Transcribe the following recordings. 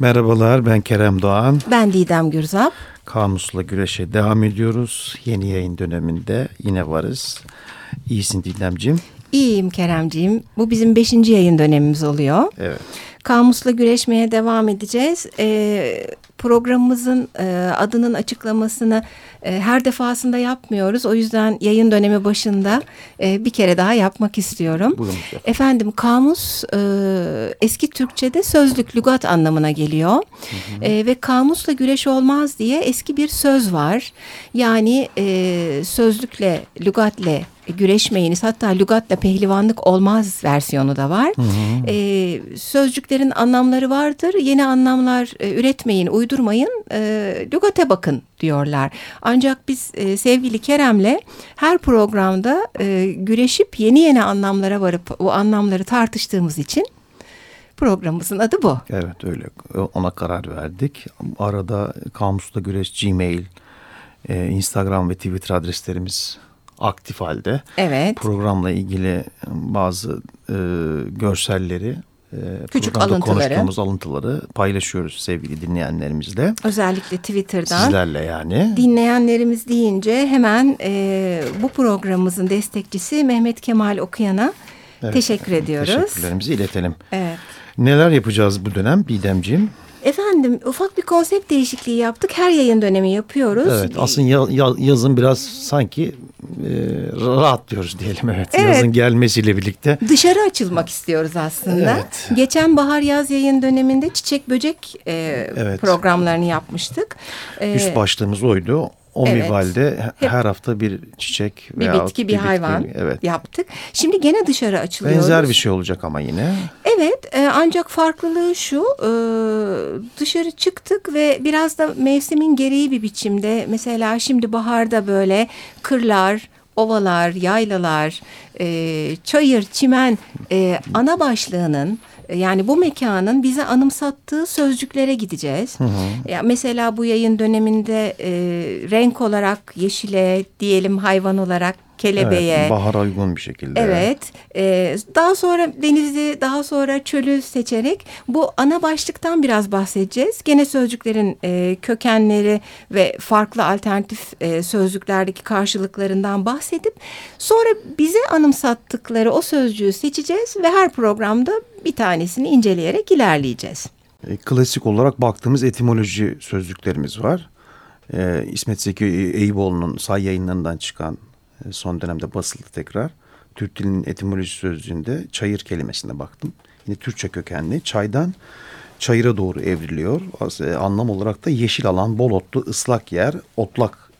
Merhabalar ben Kerem Doğan. Ben Didem Gürzap. Kamusla güreşe devam ediyoruz. Yeni yayın döneminde yine varız. İyisin Didemciğim. İyiyim Keremciğim. Bu bizim beşinci yayın dönemimiz oluyor. Evet. Kamusla güreşmeye devam edeceğiz. Ee, programımızın e, adının açıklamasını e, her defasında yapmıyoruz. O yüzden yayın dönemi başında e, bir kere daha yapmak istiyorum. Buyurun. Efendim kamus e, eski Türkçe'de sözlük, lügat anlamına geliyor. E, ve kamusla güreş olmaz diye eski bir söz var. Yani e, sözlükle, lügatle güreşmeyiniz hatta lügatla pehlivanlık olmaz versiyonu da var. Hı hı. E, sözcüklerin anlamları vardır. Yeni anlamlar e, üretmeyin, uydurmayın. E, lügate bakın diyorlar. Ancak biz e, sevgili Kerem'le her programda e, güreşip yeni yeni anlamlara varıp o anlamları tartıştığımız için programımızın adı bu. Evet öyle ona karar verdik. Arada Kamusla Güreş Gmail, e, Instagram ve Twitter adreslerimiz aktif halde. Evet. Programla ilgili bazı e, görselleri Küçük alıntıları. konuştuğumuz alıntıları paylaşıyoruz sevgili dinleyenlerimizle. Özellikle Twitter'dan. Sizlerle yani. Dinleyenlerimiz deyince hemen e, bu programımızın destekçisi Mehmet Kemal Okuyan'a evet, teşekkür ediyoruz. Teşekkürlerimizi iletelim. Evet. Neler yapacağız bu dönem Bidemciğim? Efendim ufak bir konsept değişikliği yaptık. Her yayın dönemi yapıyoruz. Evet aslında ya, ya, yazın biraz sanki e, rahat diyoruz diyelim evet. evet. Yazın gelmesiyle birlikte. Dışarı açılmak istiyoruz aslında. Evet. Geçen bahar yaz yayın döneminde çiçek böcek e, evet. programlarını yapmıştık. E, Üst başlığımız oydu. O evet. minvalde her hafta bir çiçek bir bitki, bir, bir hayvan bitki, evet. yaptık. Şimdi gene dışarı açılıyoruz. Benzer bir şey olacak ama yine. Evet, e, ancak farklılığı şu: e, dışarı çıktık ve biraz da mevsimin gereği bir biçimde. Mesela şimdi baharda böyle kırlar, ovalar, yaylalar, e, çayır, çimen e, ana başlığının yani bu mekanın bize anımsattığı sözcüklere gideceğiz. Hı hı. Ya mesela bu yayın döneminde e, renk olarak yeşile diyelim hayvan olarak kelebeğe. Evet, bahara uygun bir şekilde. Evet. E, daha sonra denizi, daha sonra çölü seçerek bu ana başlıktan biraz bahsedeceğiz. Gene sözcüklerin e, kökenleri ve farklı alternatif e, sözcüklerdeki karşılıklarından bahsedip sonra bize anımsattıkları o sözcüğü seçeceğiz ve her programda bir tanesini inceleyerek ilerleyeceğiz. E, klasik olarak baktığımız etimoloji sözlüklerimiz var. E, İsmet Zeki Eyüboğlu'nun say yayınlarından çıkan son dönemde basıldı tekrar. Türk dilinin etimoloji sözlüğünde çayır kelimesine baktım. Yine Türkçe kökenli. Çaydan çayıra doğru evriliyor. E, anlam olarak da yeşil alan, bol otlu, ıslak yer, otlak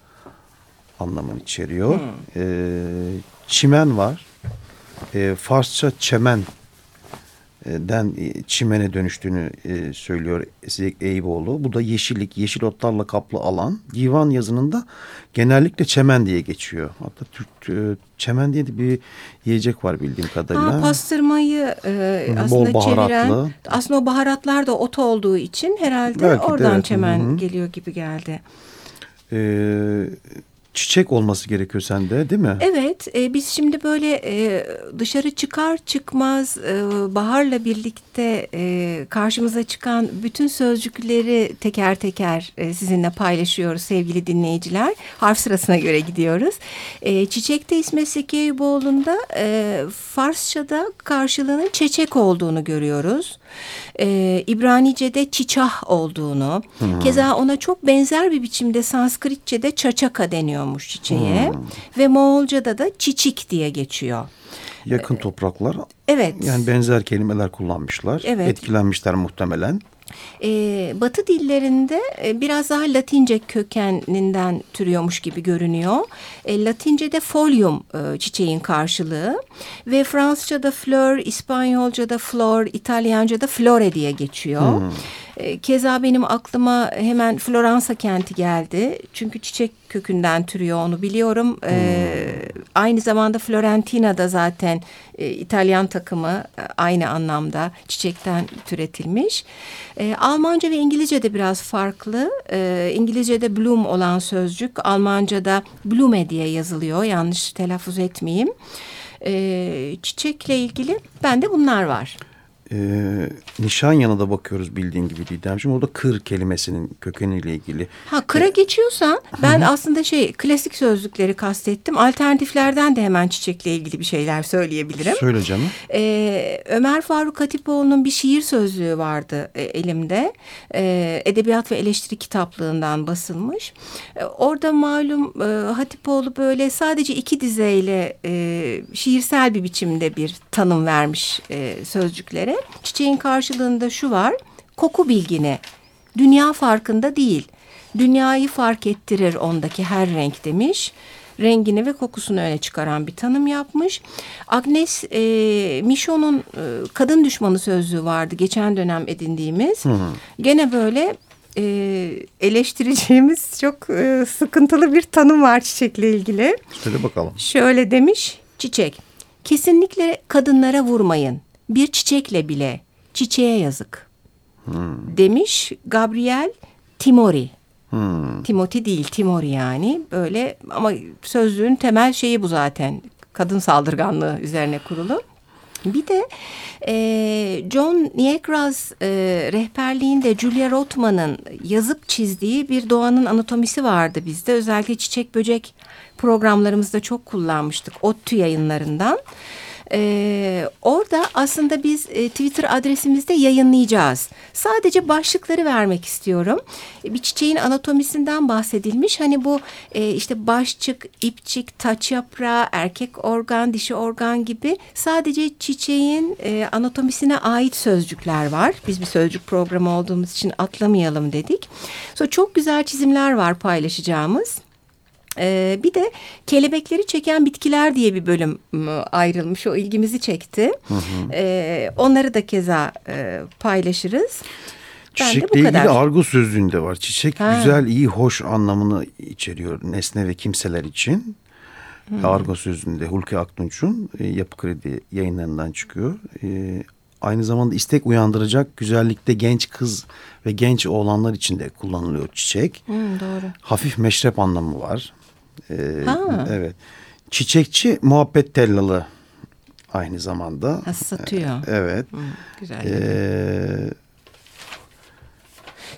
anlamını içeriyor. Hmm. E, çimen var. E, Farsça çemen den e, çimene dönüştüğünü e, söylüyor Eyüboğlu. Bu da yeşillik, yeşil otlarla kaplı alan. Divan yazınında genellikle çemen diye geçiyor. Hatta Türk e, çemen diye de bir yiyecek var bildiğim kadarıyla. Ha, pastırmayı e, aslında Bol çeviren. Aslında o baharatlar da ot olduğu için herhalde Belki oradan evet. çemen Hı -hı. geliyor gibi geldi. Eee çiçek olması gerekiyor sende değil mi? Evet e, biz şimdi böyle e, dışarı çıkar çıkmaz e, baharla birlikte e, karşımıza çıkan bütün sözcükleri teker teker e, sizinle paylaşıyoruz sevgili dinleyiciler. Harf sırasına göre gidiyoruz. E, çiçekte İsmet Sekeyboğlu'nda e, Farsça'da karşılığının çeçek olduğunu görüyoruz. E, İbranice'de çiçah olduğunu, hmm. keza ona çok benzer bir biçimde Sanskritçe'de çaçaka deniyormuş çiçeğe hmm. ve Moğolca'da da çiçik diye geçiyor. Yakın topraklar. Evet. Yani benzer kelimeler kullanmışlar. Evet. Etkilenmişler muhtemelen. Ee, batı dillerinde e, biraz daha Latince kökeninden türüyormuş gibi görünüyor. E, Latince'de folium e, çiçeğin karşılığı ve Fransızca'da fleur, İspanyolca'da flor, İtalyanca'da flore diye geçiyor. Hmm. E, keza benim aklıma hemen Floransa kenti geldi. Çünkü çiçek kökünden türüyor onu biliyorum. E, hmm. Aynı zamanda Florentina'da zaten e, İtalyan takımı aynı anlamda çiçekten türetilmiş. Almanca ve İngilizce'de biraz farklı. İngilizce'de bloom olan sözcük Almanca'da blume diye yazılıyor. Yanlış telaffuz etmeyeyim. Çiçekle ilgili bende bunlar var. E, Nişanyan'a da bakıyoruz bildiğin gibi Didemciğim. Orada kır kelimesinin kökeniyle ilgili. Ha kıra geçiyorsan ben aslında şey klasik sözlükleri kastettim. Alternatiflerden de hemen çiçekle ilgili bir şeyler söyleyebilirim. Söyle canım. Ee, Ömer Faruk Hatipoğlu'nun bir şiir sözlüğü vardı e, elimde. Ee, Edebiyat ve Eleştiri kitaplığından basılmış. Ee, orada malum e, Hatipoğlu böyle sadece iki dizeyle e, şiirsel bir biçimde bir tanım vermiş e, sözcüklere. Çiçeğin karşılığında şu var. Koku bilgini. Dünya farkında değil. Dünyayı fark ettirir ondaki her renk demiş rengini ve kokusunu öne çıkaran bir tanım yapmış. Agnes e, Michon'un e, kadın düşmanı sözlüğü vardı geçen dönem edindiğimiz. Hı hı. Gene böyle e, eleştireceğimiz çok e, sıkıntılı bir tanım var çiçekle ilgili. Söyle bakalım. Şöyle demiş çiçek. Kesinlikle kadınlara vurmayın. Bir çiçekle bile çiçeğe yazık. Hmm. Demiş Gabriel Timori. Hmm. Timothy değil Timori yani böyle ama sözlüğün temel şeyi bu zaten kadın saldırganlığı üzerine kurulu. Bir de e, John Niagraz e, rehberliğinde Julia Rothman'ın yazıp çizdiği bir doğanın anatomisi vardı bizde. Özellikle çiçek böcek programlarımızda çok kullanmıştık. ODTÜ yayınlarından. Ee, orada aslında biz e, Twitter adresimizde yayınlayacağız. Sadece başlıkları vermek istiyorum. Bir çiçeğin anatomisinden bahsedilmiş. Hani bu e, işte başçık, ipçik, taç yaprağı, erkek organ, dişi organ gibi sadece çiçeğin e, anatomisine ait sözcükler var. Biz bir sözcük programı olduğumuz için atlamayalım dedik. Sonra çok güzel çizimler var paylaşacağımız. Ee, bir de kelebekleri çeken bitkiler diye bir bölüm ayrılmış. O ilgimizi çekti. Hı hı. Ee, onları da keza e, paylaşırız. Çiçekle ilgili argo sözlüğünde var. Çiçek ha. güzel, iyi, hoş anlamını içeriyor nesne ve kimseler için. Hmm. Argo sözlüğünde Hulki Aktunç'un e, Yapı Kredi yayınlarından çıkıyor. E, aynı zamanda istek uyandıracak güzellikte genç kız ve genç oğlanlar için de kullanılıyor çiçek. Hmm, doğru. Hafif meşrep anlamı var. Ee, evet. Çiçekçi muhabbet tellalı aynı zamanda. Ha, satıyor. Evet. Hı, güzel. Ee,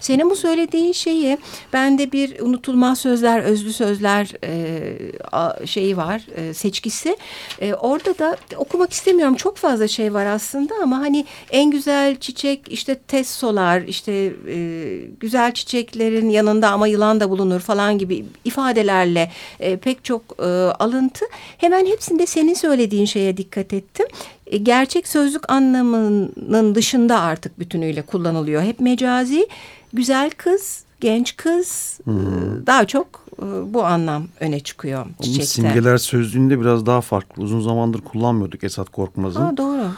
senin bu söylediğin şeyi ben de bir unutulmaz sözler, özlü sözler e, şeyi var, e, seçkisi. E, orada da okumak istemiyorum. Çok fazla şey var aslında ama hani en güzel çiçek işte tessolar, işte e, güzel çiçeklerin yanında ama yılan da bulunur falan gibi ifadelerle e, pek çok e, alıntı. Hemen hepsinde senin söylediğin şeye dikkat ettim gerçek sözlük anlamının dışında artık bütünüyle kullanılıyor. Hep mecazi güzel kız, genç kız hmm. daha çok e, bu anlam öne çıkıyor çiçekte. Onun simgeler sözlüğünde biraz daha farklı. Uzun zamandır kullanmıyorduk Esat Korkmaz'ın. Ha, doğru.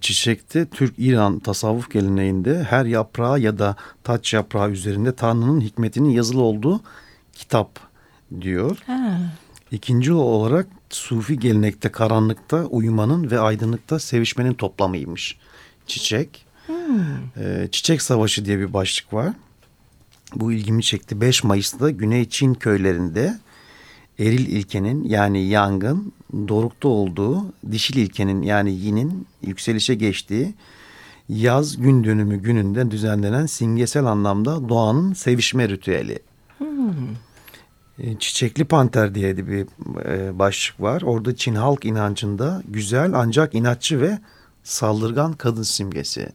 Çiçekte Türk-İran tasavvuf geleneğinde her yaprağı ya da taç yaprağı üzerinde Tanrı'nın hikmetinin yazılı olduğu kitap diyor. Ha. İkinci olarak Sufi gelenekte karanlıkta uyumanın ve aydınlıkta sevişmenin toplamıymış çiçek. Hmm. Ee, Çiçek Savaşı diye bir başlık var. Bu ilgimi çekti. 5 Mayıs'ta Güney Çin köylerinde eril ilkenin yani yangın dorukta olduğu, dişil ilkenin yani yinin yükselişe geçtiği yaz gün dönümü gününde düzenlenen simgesel anlamda doğanın sevişme ritüeli. Hmm. Ee, Çiçekli Panter diye bir e, başlık var. Orada Çin halk inancında güzel ancak inatçı ve saldırgan kadın simgesi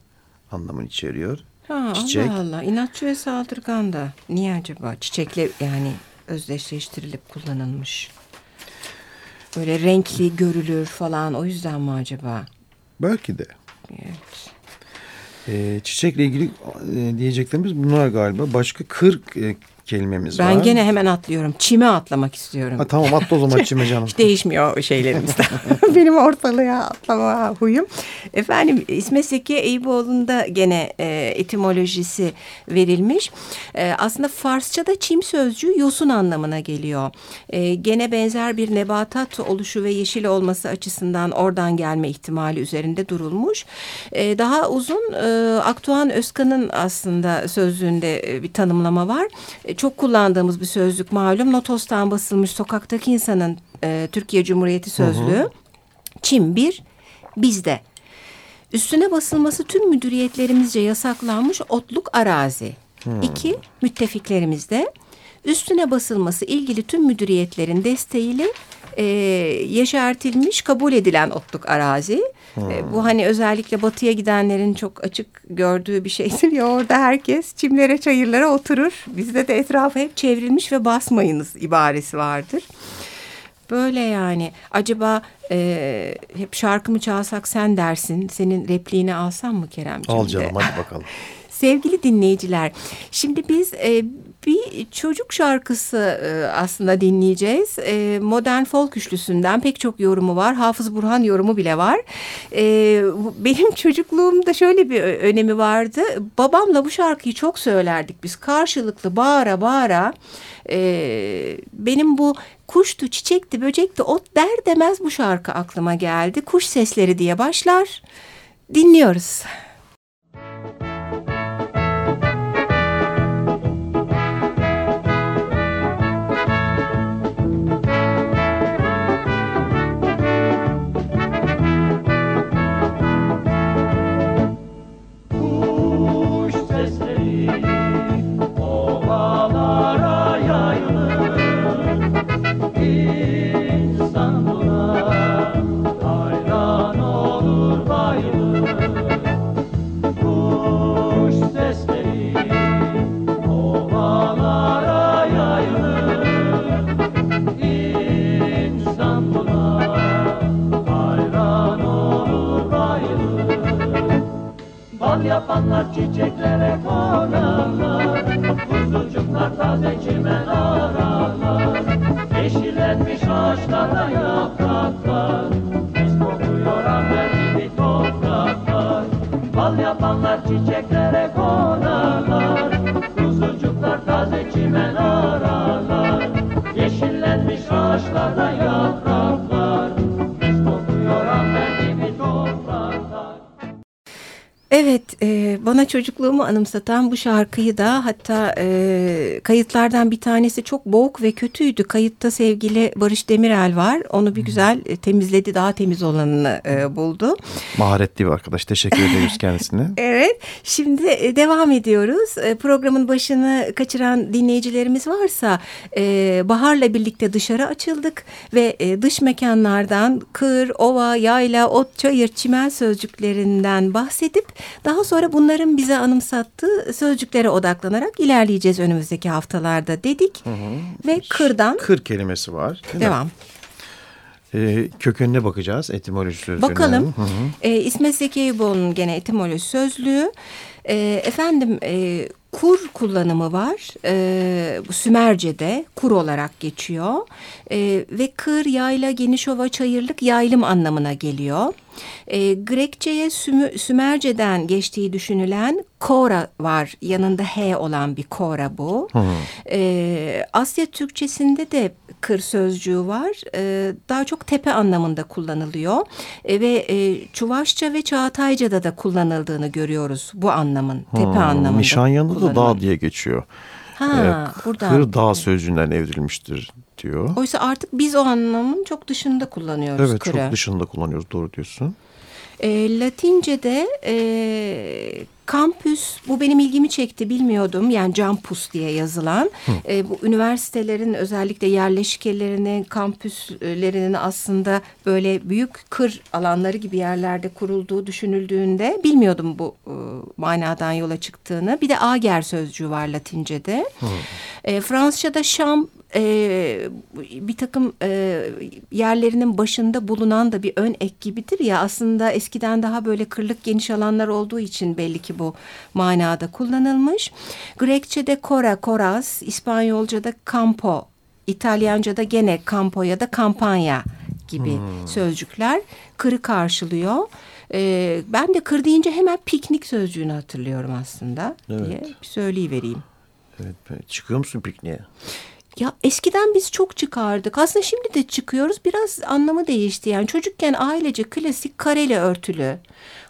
anlamını içeriyor. Ha, Çiçek. Allah Allah. İnatçı ve saldırgan da. Niye acaba? Çiçekle yani özdeşleştirilip kullanılmış. Böyle renkli görülür falan. O yüzden mi acaba? Belki de. Evet. Ee, çiçekle ilgili e, diyeceklerimiz bunlar galiba. Başka kır e, kelimemiz ben var. Ben gene hemen atlıyorum. Çime atlamak istiyorum. Ha, tamam atla o zaman çime canım. Hiç değişmiyor şeylerimizde. Benim ortalığa atlama huyum. Efendim İsmet Zeki Eyüboğlu'nda gene e, etimolojisi verilmiş. E, aslında Farsça'da çim sözcüğü yosun anlamına geliyor. E, gene benzer bir nebatat oluşu ve yeşil olması açısından oradan gelme ihtimali üzerinde durulmuş. E, daha uzun e, Aktuğan Özkan'ın aslında sözlüğünde e, bir tanımlama var. E, çok kullandığımız bir sözlük malum. Notos'tan basılmış sokaktaki insanın e, Türkiye Cumhuriyeti sözlüğü. Hı hı. Çim bir bizde. Üstüne basılması tüm müdüriyetlerimizce yasaklanmış otluk arazi. Hmm. İki, müttefiklerimizde üstüne basılması ilgili tüm müdüriyetlerin desteğiyle e, yeşertilmiş, kabul edilen otluk arazi. E, bu hani özellikle batıya gidenlerin çok açık gördüğü bir şeydir ya orada herkes çimlere çayırlara oturur. Bizde de etrafı hep çevrilmiş ve basmayınız ibaresi vardır. Böyle yani acaba e, hep şarkımı çalsak sen dersin senin repliğini alsam mı Keremciğim? Al canım hadi bakalım. Sevgili dinleyiciler, şimdi biz e, bir çocuk şarkısı e, aslında dinleyeceğiz. E, modern folk üçlüsünden pek çok yorumu var. Hafız Burhan yorumu bile var. E, benim çocukluğumda şöyle bir önemi vardı. Babamla bu şarkıyı çok söylerdik biz. Karşılıklı bağıra bağıra. Benim bu kuştu, çiçekti, böcekti, ot der demez bu şarkı aklıma geldi. Kuş sesleri diye başlar. Dinliyoruz. yapanlar Bal yapanlar çiçeklere konarlar. Kuzucuklar taze çimen ararlar. Yeşillenmiş ağaçlarda yapraklar Mis kokuyor amber gibi topraklar. Evet, e, bana çocukluğumu anımsatan bu şarkıyı da hatta e, kayıtlardan bir tanesi çok boğuk ve kötüydü. Kayıtta sevgili Barış Demirel var. Onu bir güzel e, temizledi, daha temiz olanını e, buldu. Maharetli bir arkadaş. Teşekkür ederiz kendisine. Evet, şimdi e, devam ediyoruz. E, programın başını kaçıran dinleyicilerimiz varsa e, Bahar'la birlikte dışarı açıldık ve e, dış mekanlardan kır, ova, yayla, ot, çayır, çimen sözcüklerinden bahsedip daha sonra bunların bize anımsattığı sözcüklere odaklanarak ilerleyeceğiz önümüzdeki haftalarda dedik. Ve kırdan Kır kelimesi var. devam. Ee, kökenine bakacağız etimoloji sözlüğüne. Bakalım. Hı hı. E, İsmet Zeki Eyüboğlu'nun gene etimoloji sözlüğü. E, efendim e, kur kullanımı var. E, bu Sümerce'de kur olarak geçiyor. E, ve kır, yayla, genişova, çayırlık yaylım anlamına geliyor. E, Grekçe'ye Sümü- Sümerce'den geçtiği düşünülen kora var. Yanında H olan bir kora bu. E, Asya Türkçesinde de kır sözcüğü var. E, daha çok tepe anlamında kullanılıyor. E, ve e, Çuvaşça ve Çağatayca'da da kullanıldığını görüyoruz bu anlamın. Tepe Hmm, anlamında. Nişanyan'da da dağ diye geçiyor. Ha, Ee, buradan. Kır dağ sözcüğünden evrilmiştir diyor. Oysa artık biz o anlamın çok dışında kullanıyoruz Evet kırı. çok dışında kullanıyoruz doğru diyorsun. E, Latince'de e, kampüs bu benim ilgimi çekti bilmiyordum. Yani campus diye yazılan. E, bu üniversitelerin özellikle yerleşik yerlerinin kampüslerinin aslında böyle büyük kır alanları gibi yerlerde kurulduğu düşünüldüğünde bilmiyordum bu e, manadan yola çıktığını. Bir de ager sözcüğü var Latince'de. E, Fransızca'da şam e, bir takım e, yerlerinin başında bulunan da bir ön ek gibidir ya. Aslında eskiden daha böyle kırlık geniş alanlar olduğu için belli ki bu manada kullanılmış. Grekçe'de kora, koras, İspanyolca'da campo, İtalyanca'da gene campo ya da kampanya gibi sözcükler kırı karşılıyor. E, ben de kır deyince hemen piknik sözcüğünü hatırlıyorum aslında diye Evet. bir söyleyivereyim. Evet, çıkıyor musun pikniğe? Ya eskiden biz çok çıkardık. Aslında şimdi de çıkıyoruz. Biraz anlamı değişti. Yani çocukken ailece klasik kareli örtülü.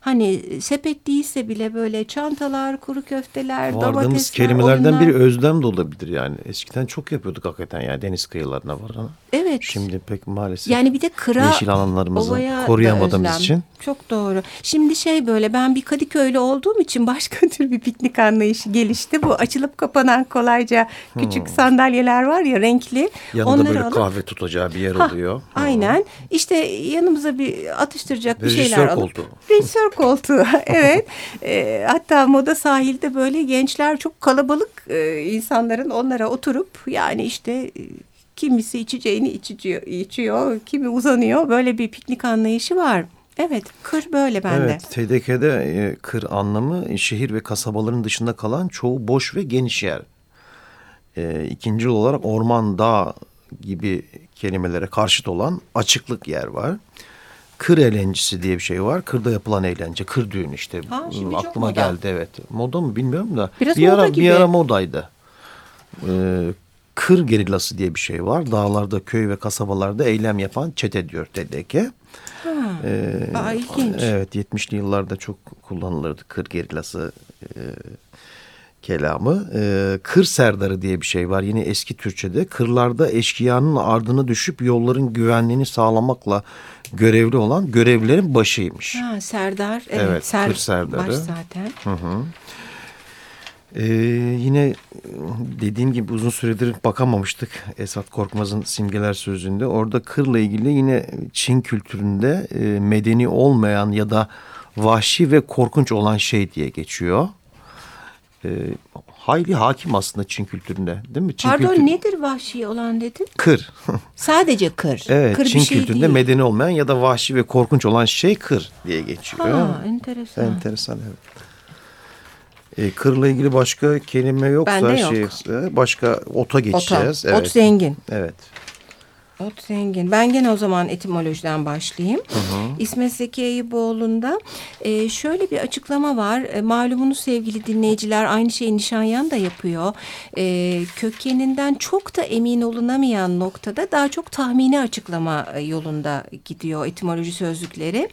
Hani sepet değilse bile böyle çantalar, kuru köfteler, Vardığımız domatesler, kelimelerden oyunlar. biri özlem de olabilir yani. Eskiden çok yapıyorduk hakikaten yani deniz kıyılarına varan. Evet. Şimdi pek maalesef Yani bir de kıra yeşil alanlarımızı koruyamadığımız için. Çok doğru. Şimdi şey böyle ben bir Kadıköylü olduğum için başka tür bir piknik anlayışı gelişti. Bu açılıp kapanan kolayca küçük sandalyeler var ya renkli. Hmm. Yanında Onları böyle alıp- kahve tutacağı bir yer Ha, oluyor. Aynen. İşte yanımıza bir atıştıracak bir Rejisör şeyler alıp. koltuğu. Rejisör koltuğu. evet. Ee, hatta moda sahilde böyle gençler çok kalabalık e, insanların onlara oturup yani işte e, kimisi içeceğini içiyor, içiyor, kimi uzanıyor. Böyle bir piknik anlayışı var. Evet, kır böyle bende. Evet, TDK'de e, kır anlamı e, şehir ve kasabaların dışında kalan çoğu boş ve geniş yer. E, ikinci olarak orman, dağ gibi kelimelere karşıt olan açıklık yer var. Kır eğlencesi diye bir şey var. Kırda yapılan eğlence, kır düğünü işte. Ha, şimdi Aklıma moda. geldi evet. Moda mı bilmiyorum da. Biraz bir moda ara, gibi. Bir ara modaydı. Ee, kır gerillası diye bir şey var. Dağlarda, köy ve kasabalarda eylem yapan çete diyor TDK. Ee, Aa, ilginç. Evet 70'li yıllarda çok kullanılırdı kır gerilası e, kelamı. E, kır serdarı diye bir şey var yine eski Türkçe'de. Kırlarda eşkıyanın ardına düşüp yolların güvenliğini sağlamakla görevli olan görevlilerin başıymış. Ha, Serdar. Evet, Evet, ser, kır serdarı. Baş zaten. Ee, yine dediğim gibi uzun süredir bakamamıştık Esat Korkmaz'ın simgeler sözünde. Orada kırla ilgili yine Çin kültüründe e, medeni olmayan ya da vahşi ve korkunç olan şey diye geçiyor. Ee, hayli hakim aslında Çin kültüründe değil mi? Çin Pardon kültürü- nedir vahşi olan dedin? Kır. Sadece kır. evet kır Çin şey kültüründe değil. medeni olmayan ya da vahşi ve korkunç olan şey kır diye geçiyor. Ha, enteresan. Enteresan evet. E, kırla ilgili başka kelime yoksa Bende yok. şeyse başka ota geçeceğiz. Ota. Ot zengin. Evet. Ot zengin. Ben gene o zaman etimolojiden başlayayım. İsmet Zeki Eyüboğlu'nda e, şöyle bir açıklama var. E, malumunuz sevgili dinleyiciler aynı şeyi Nişanyan da yapıyor. E, kökeninden çok da emin olunamayan noktada daha çok tahmini açıklama e, yolunda gidiyor etimoloji sözlükleri.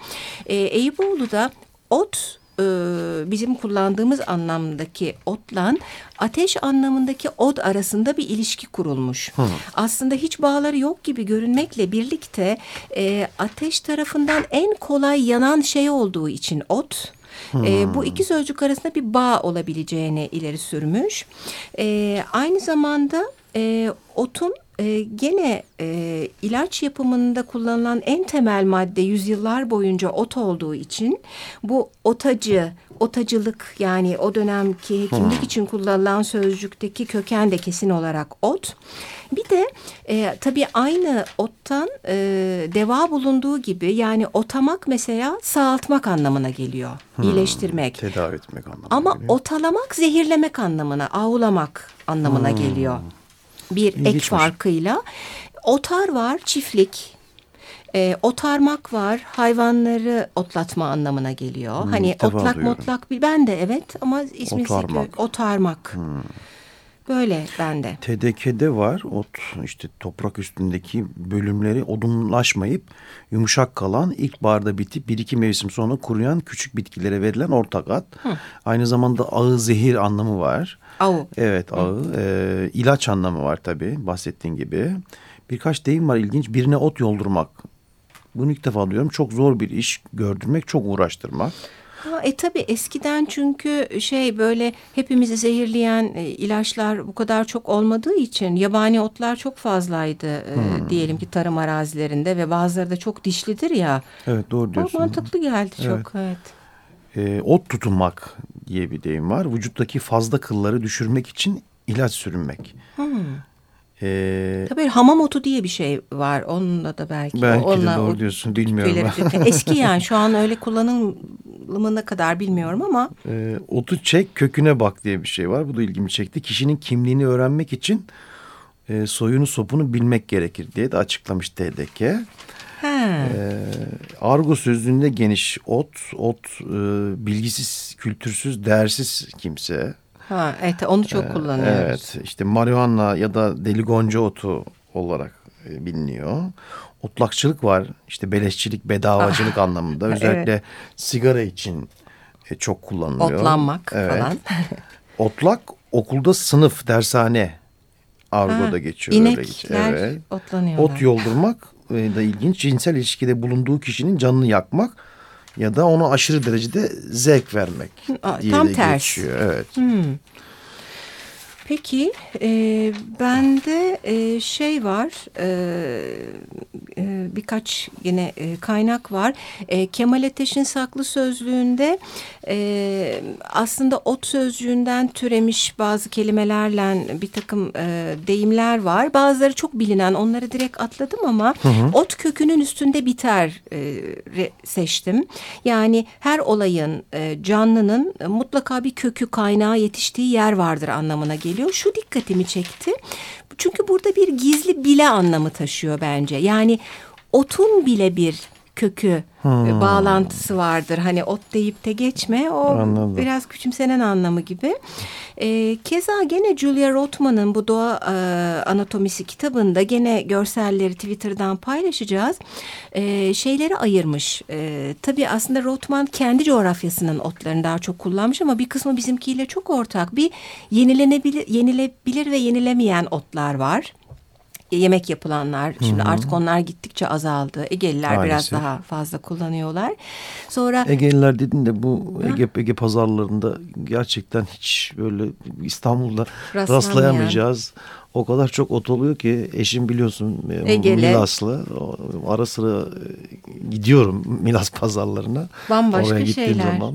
E, Eyüboğlu da ot e, bizim kullandığımız anlamdaki otla ateş anlamındaki od arasında bir ilişki kurulmuş. Aslında hiç bağları yok gibi görünmekle birlikte e, ateş tarafından en kolay yanan şey olduğu için ot e, bu iki sözcük arasında bir bağ olabileceğini ileri sürmüş. E, aynı zamanda e, otun e, gene e, ilaç yapımında kullanılan en temel madde yüzyıllar boyunca ot olduğu için bu otacı, otacılık yani o dönemki hekimlik için kullanılan sözcükteki köken de kesin olarak ot. Bir de e, tabii aynı ottan e, deva bulunduğu gibi yani otamak mesela sağaltmak anlamına geliyor. iyileştirmek. Tedavi etmek anlamına Ama geliyor. otalamak zehirlemek anlamına, avlamak anlamına geliyor. Bir ek farkıyla. Otar var, çiftlik. E, otarmak var, hayvanları otlatma anlamına geliyor. hani ilk defa otlak duyuyorum. motlak ben de evet ama ismi Otarmak. Otarmak. otarmak. Böyle bende. TDK'de var ot işte toprak üstündeki bölümleri odunlaşmayıp yumuşak kalan ilkbaharda bitip bir iki mevsim sonra kuruyan küçük bitkilere verilen ortak ad. Aynı zamanda ağı zehir anlamı var. Avu. Evet ağı e, ilaç anlamı var tabii bahsettiğin gibi. Birkaç deyim var ilginç birine ot yoldurmak. Bunu ilk defa duyuyorum. Çok zor bir iş gördürmek, çok uğraştırmak. Ha, e tabii eskiden çünkü şey böyle hepimizi zehirleyen e, ilaçlar bu kadar çok olmadığı için yabani otlar çok fazlaydı e, diyelim ki tarım arazilerinde ve bazıları da çok dişlidir ya. Evet doğru O diyorsun. mantıklı geldi çok evet. E, ot tutunmak diye bir deyim var. Vücuttaki fazla kılları düşürmek için ilaç sürünmek. E, Tabii hamam otu diye bir şey var. Onunla da belki. Belki de onunla doğru o diyorsun, bilmiyorum Eski yani şu an öyle kullanılımına kadar bilmiyorum ama. e, otu çek köküne bak diye bir şey var. Bu da ilgimi çekti. Kişinin kimliğini öğrenmek için e, soyunu sopunu bilmek gerekir diye de açıklamış TDK. Ha. E, argo sözlüğünde geniş ot, ot e, bilgisiz, kültürsüz, değersiz kimse. Ha, evet onu çok kullanıyoruz. Evet işte marihuana ya da deli gonca otu olarak e, biliniyor. Otlakçılık var işte beleşçilik bedavacılık anlamında özellikle sigara için e, çok kullanılıyor. Otlanmak Evet. falan. Otlak okulda sınıf dershane argoda geçiyor. öyle İnekler geçiyor. Evet. otlanıyorlar. Ot yoldurmak e, da ilginç. Cinsel ilişkide bulunduğu kişinin canını yakmak ya da ona aşırı derecede zevk vermek diye tam de tersi. geçiyor. Evet. Peki e, bende e, şey var e, e, birkaç yine e, kaynak var. E, Kemal Ateş'in saklı sözlüğünde e, aslında ot sözcüğünden türemiş bazı kelimelerle bir takım e, deyimler var. Bazıları çok bilinen onları direkt atladım ama ot kökünün üstünde biter e, seçtim. Yani her olayın e, canlının e, mutlaka bir kökü kaynağı yetiştiği yer vardır anlamına geliyor. Şu dikkatimi çekti. Çünkü burada bir gizli bile anlamı taşıyor bence. Yani otun bile bir kökü e, bağlantısı vardır. Hani ot deyip de geçme o Anladım. biraz küçümsenen anlamı gibi. E, keza gene Julia Rothman'ın bu doğa e, anatomisi kitabında gene görselleri Twitter'dan paylaşacağız. E, şeyleri ayırmış. E, tabii aslında Rothman kendi coğrafyasının otlarını daha çok kullanmış ama bir kısmı bizimkiyle çok ortak. Bir yenilenebilir, yenilebilir ve yenilemeyen otlar var yemek yapılanlar. Şimdi artık onlar gittikçe azaldı. Egeliler biraz Maalesef. daha fazla kullanıyorlar. Sonra Egeliler dedin de bu Ege, Ege pazarlarında gerçekten hiç böyle İstanbul'da Rastlanmayan. rastlayamayacağız. O kadar çok ot oluyor ki eşim biliyorsun e, Egeli. Milaslı. Ara sıra e, gidiyorum Milas pazarlarına. Bambaşka Oraya gittiğim şeyler. zaman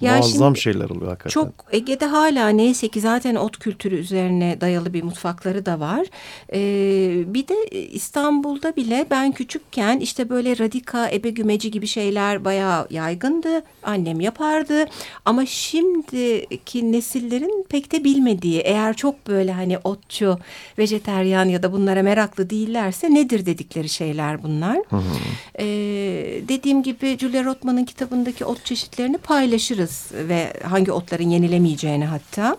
Ya muazzam şimdi şeyler oluyor hakikaten. Çok Ege'de hala neyse ki zaten ot kültürü üzerine dayalı bir mutfakları da var. Ee, bir de İstanbul'da bile ben küçükken işte böyle radika, ebe gümeci gibi şeyler bayağı yaygındı. Annem yapardı. Ama şimdiki nesillerin pek de bilmediği eğer çok böyle hani otçu, vejeteryan ya da bunlara meraklı değillerse nedir dedikleri şeyler bunlar. Ee, dediğim gibi Julia Rothman'ın kitabındaki ot çeşitlerini paylaşırız ve hangi otların yenilemeyeceğini hatta.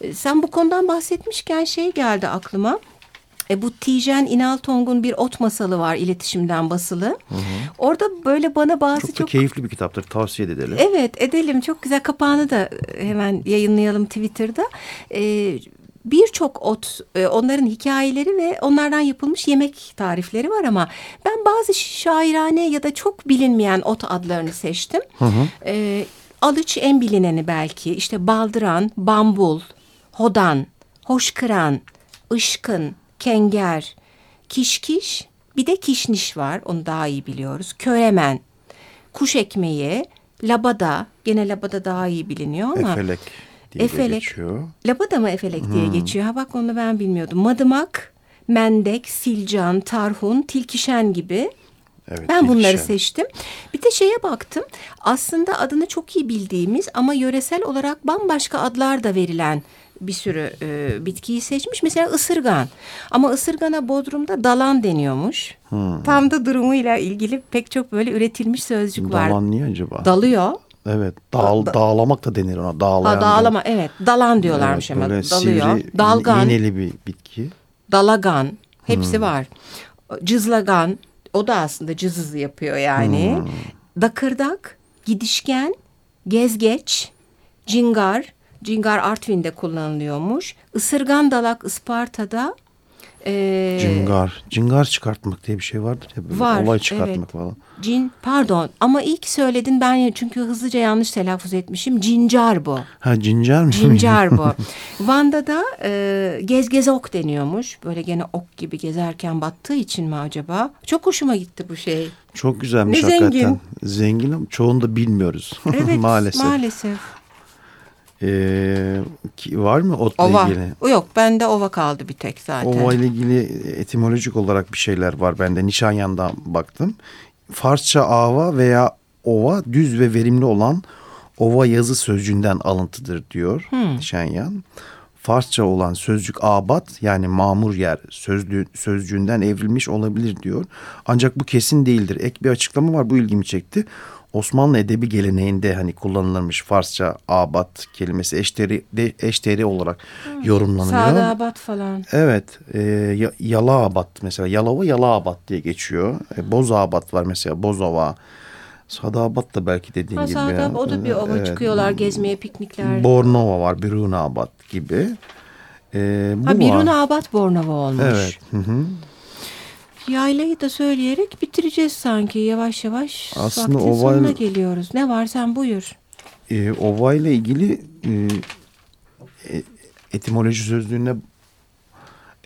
Ee, sen bu konudan bahsetmişken şey geldi aklıma. E, bu Tijen İnaltong'un bir ot masalı var iletişimden basılı. Orada böyle bana bazı çok, çok, keyifli bir kitaptır. Tavsiye edelim. Evet edelim çok güzel kapağını da hemen yayınlayalım Twitter'da. Ee, Birçok ot, e, onların hikayeleri ve onlardan yapılmış yemek tarifleri var ama ben bazı şairane ya da çok bilinmeyen ot adlarını seçtim. Ee, alıç en bilineni belki işte baldıran, bambul, hodan, hoşkıran, ışkın, kenger, kişkiş bir de kişniş var onu daha iyi biliyoruz. Köremen, kuş ekmeği, labada gene labada daha iyi biliniyor ama. Efelek diye Efelek. geçiyor. Labada mı efelek diye geçiyor? Ha bak onu ben bilmiyordum. Madımak, mendek, silcan, tarhun, tilkişen gibi. Evet, ben bunları tilkişen. seçtim. Bir de şeye baktım. Aslında adını çok iyi bildiğimiz ama yöresel olarak bambaşka adlar da verilen bir sürü e, bitkiyi seçmiş. Mesela ısırgan. Ama ısırgana Bodrum'da dalan deniyormuş. Tam da durumuyla ilgili pek çok böyle üretilmiş sözcük var. Dalan niye acaba? Dalıyor. evet. Dağ, dağlamak da denir ona. Dağlayan. Ha, dağlama evet. Dalan diyorlarmış Evet, ama dalıyor. sivri, Dalgan. iğneli bir bitki. dalagan hepsi var. Cızlagan o da aslında cızızı yapıyor yani. Dakırdak, gidişken, gezgeç, cingar. Cingar Artvin'de kullanılıyormuş. Isırgan dalak Isparta'da. Ee, Cingar. Cingar çıkartmak diye bir şey vardır ya. Böyle Var, olay çıkartmak evet. falan. Cin pardon ama ilk söyledin ben çünkü hızlıca yanlış telaffuz etmişim. Cincar bu. Ha cincar mı? Cincar bu. Van'da da e, gezgezok deniyormuş. Böyle gene ok gibi gezerken battığı için mi acaba? Çok hoşuma gitti bu şey. Çok güzelmiş Ne hakikaten. zengin. Zengin çoğunu da bilmiyoruz. Evet Maalesef. maalesef. Ee, ki- var mı otla Ova. ilgili? Yok bende ova kaldı bir tek zaten. Ova ile ilgili etimolojik olarak bir şeyler var. Ben de Nişanyan'dan baktım. Farsça ava veya ova düz ve verimli olan ova yazı sözcüğünden alıntıdır diyor Nişanyan. Farsça olan sözcük abat yani mamur yer sözlü, sözcüğünden evrilmiş olabilir diyor. Ancak bu kesin değildir. Ek bir açıklama var bu ilgimi çekti. Osmanlı edebi geleneğinde hani kullanılırmış Farsça abat kelimesi eşteri de eşteri olarak yorumlanıyor. Sadabat falan. Evet, e, ya- Yalaabat mesela Yalova Yalaabat diye geçiyor. E, Bozaabat var mesela Bozova. Sadabat da belki dediğin Ha, gibi. Sadabat o da bir ova Evet. çıkıyorlar gezmeye piknikler. Bornova var, Birunaabat gibi. E, bu ha var. Biruna Abat Bornova olmuş. Evet. Hı hı. Yaylayı da söyleyerek bitireceğiz sanki yavaş yavaş. Aslında Vaktin oval- sonuna geliyoruz. Ne var sen buyur. E, ova ile ilgili e, e, etimoloji sözlüğüne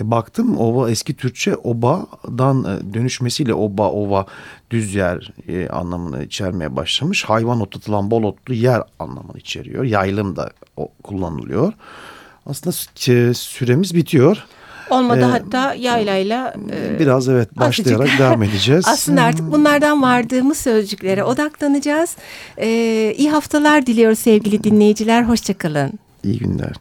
e, baktım. Ova eski Türkçe obadan e, dönüşmesiyle oba, ova, düz yer e, anlamını içermeye başlamış. Hayvan otlatılan bol otlu yer anlamını içeriyor. Yaylım da o, kullanılıyor. Aslında sü- süremiz bitiyor. Olmadı Ee, hatta yaylayla e, Biraz evet azıcık- başlayarak devam edeceğiz. Aslında artık bunlardan vardığımız sözcüklere odaklanacağız. Ee, iyi haftalar diliyoruz sevgili dinleyiciler. Hoşçakalın. İyi günler.